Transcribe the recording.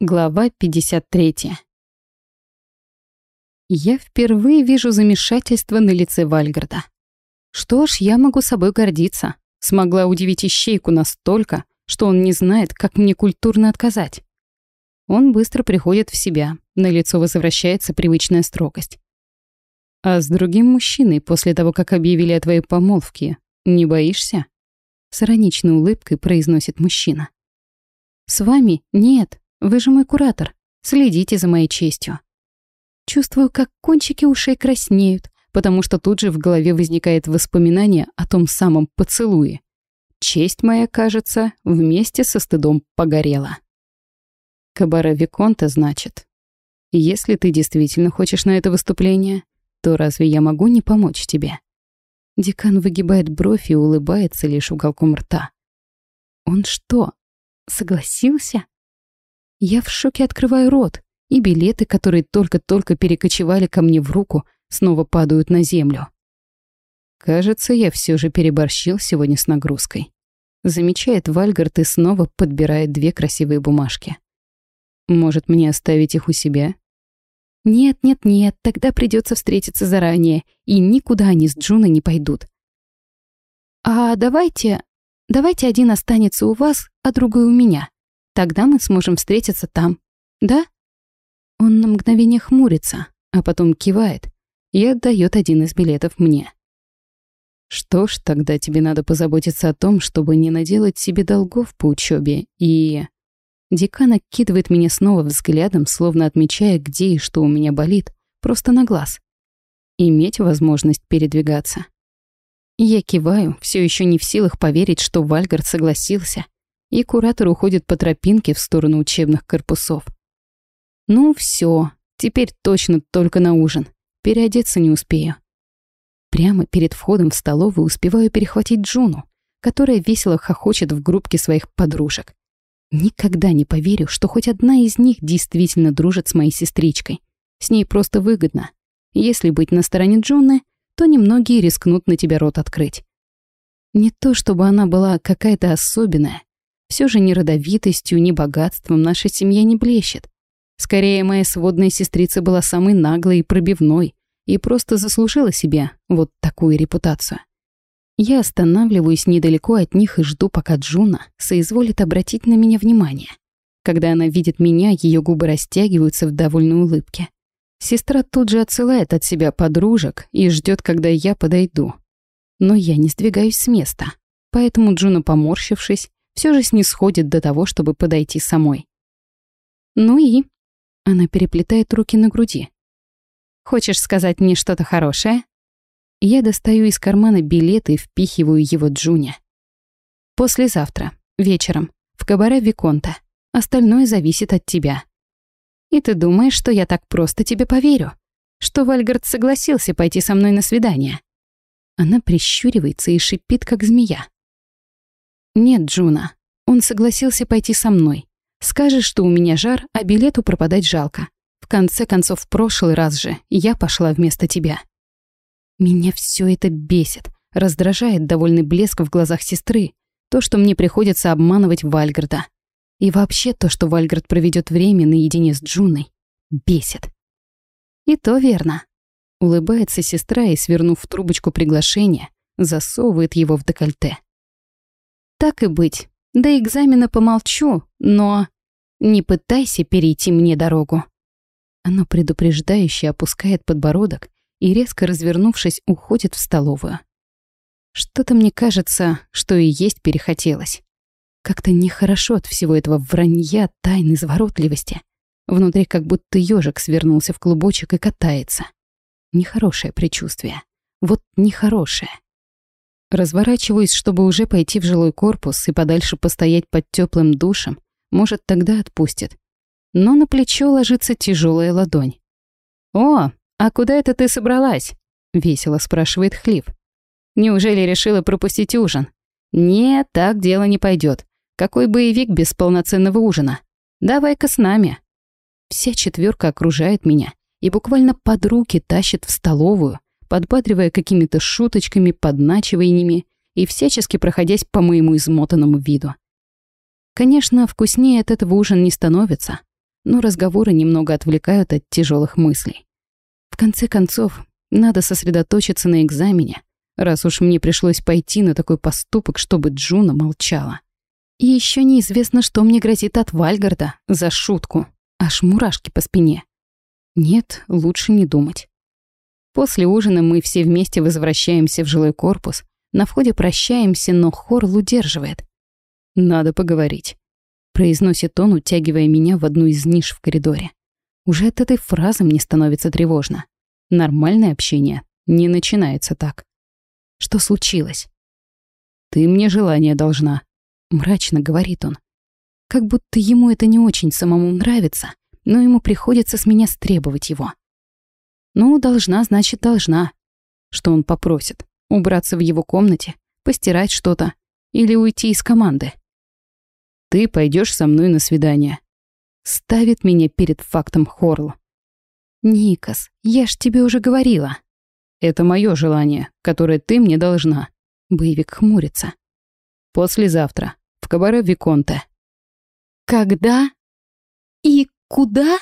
Глава 53. Я впервые вижу замешательство на лице Вальгарда. Что ж, я могу собой гордиться. Смогла удивить ищейку настолько, что он не знает, как мне культурно отказать. Он быстро приходит в себя, на лицо возвращается привычная строгость. «А с другим мужчиной после того, как объявили о твоей помолвке, не боишься?» С ироничной улыбкой произносит мужчина. «С вами? Нет. Вы же мой куратор. Следите за моей честью». Чувствую, как кончики ушей краснеют, потому что тут же в голове возникает воспоминание о том самом поцелуе. Честь моя, кажется, вместе со стыдом погорела. Кабара Виконта, значит. Если ты действительно хочешь на это выступление, то разве я могу не помочь тебе? Декан выгибает бровь и улыбается лишь уголком рта. Он что, согласился? Я в шоке открываю рот, и билеты, которые только-только перекочевали ко мне в руку, снова падают на землю. Кажется, я все же переборщил сегодня с нагрузкой. Замечает Вальгард и снова подбирает две красивые бумажки. Может, мне оставить их у себя? Нет, нет, нет, тогда придется встретиться заранее, и никуда они с Джуной не пойдут. А давайте, давайте один останется у вас, а другой у меня. Тогда мы сможем встретиться там. Да? Он на мгновение хмурится, а потом кивает и отдает один из билетов мне. Что ж, тогда тебе надо позаботиться о том, чтобы не наделать себе долгов по учебе и... Декан окидывает меня снова взглядом, словно отмечая, где и что у меня болит, просто на глаз. Иметь возможность передвигаться. Я киваю, все еще не в силах поверить, что Вальгард согласился, и куратор уходит по тропинке в сторону учебных корпусов. Ну все, теперь точно только на ужин. Переодеться не успею. Прямо перед входом в столовую успеваю перехватить Джуну, которая весело хохочет в группке своих подружек. Никогда не поверю, что хоть одна из них действительно дружит с моей сестричкой. С ней просто выгодно. Если быть на стороне Джуны, то немногие рискнут на тебя рот открыть. Не то чтобы она была какая-то особенная. Все же ни родовитостью, ни богатством наша семья не блещет. Скорее, моя сводная сестрица была самой наглой и пробивной и просто заслужила себе вот такую репутацию. Я останавливаюсь недалеко от них и жду, пока Джуна соизволит обратить на меня внимание. Когда она видит меня, ее губы растягиваются в довольной улыбке. Сестра тут же отсылает от себя подружек и ждет, когда я подойду. Но я не сдвигаюсь с места, поэтому Джуна, поморщившись, все же снисходит до того, чтобы подойти самой. «Ну и?» Она переплетает руки на груди. «Хочешь сказать мне что-то хорошее?» Я достаю из кармана билет и впихиваю его Джуне. Послезавтра, вечером, в кабаре Виконта. Остальное зависит от тебя. И ты думаешь, что я так просто тебе поверю? Что Вальгард согласился пойти со мной на свидание? Она прищуривается и шипит, как змея. Нет, Джуна, он согласился пойти со мной. Скажешь, что у меня жар, а билету пропадать жалко. В конце концов, в прошлый раз же я пошла вместо тебя. Меня все это бесит, раздражает довольный блеск в глазах сестры, то, что мне приходится обманывать Вальгарда. И вообще то, что Вальгард проведет время наедине с Джуной, бесит. И то верно. Улыбается сестра и, свернув в трубочку приглашения, засовывает его в декольте. Так и быть. До экзамена помолчу, но... Не пытайся перейти мне дорогу. Оно предупреждающе опускает подбородок и, резко развернувшись, уходит в столовую. Что-то мне кажется, что и есть перехотелось. Как-то нехорошо от всего этого вранья, тайны, изворотливости. Внутри как будто ежик свернулся в клубочек и катается. Нехорошее предчувствие. Вот нехорошее. Разворачиваюсь, чтобы уже пойти в жилой корпус и подальше постоять под теплым душем. Может, тогда отпустит. Но на плечо ложится тяжелая ладонь. «О, «А куда это ты собралась?» — весело спрашивает Хлиф. «Неужели решила пропустить ужин?» «Нет, так дело не пойдет. Какой боевик без полноценного ужина? Давай-ка с нами». Вся четверка окружает меня и буквально под руки тащит в столовую, подбадривая какими-то шуточками, подначиваниями и всячески проходясь по моему измотанному виду. Конечно, вкуснее от этого ужин не становится, но разговоры немного отвлекают от тяжелых мыслей. В конце концов, надо сосредоточиться на экзамене, раз уж мне пришлось пойти на такой поступок, чтобы Джуна молчала. И еще неизвестно, что мне грозит от Вальгарда за шутку. Аж мурашки по спине. Нет, лучше не думать. После ужина мы все вместе возвращаемся в жилой корпус. На входе прощаемся, но Хорл удерживает. «Надо поговорить», — произносит он, утягивая меня в одну из ниш в коридоре. Уже от этой фразы мне становится тревожно. Нормальное общение не начинается так. Что случилось? «Ты мне желание должна», Мрачно говорит он. Как будто ему это не очень самому нравится, но ему приходится с меня стребовать его. Ну, должна, значит, должна. Что он попросит? Убраться в его комнате, постирать что-то или уйти из команды? Ты пойдешь со мной на свидание. Ставит меня перед фактом Хорл. Никас, я ж тебе уже говорила. Это мое желание, которое ты мне должна. Боевик хмурится. Послезавтра в кабаре Виконте. Когда и куда?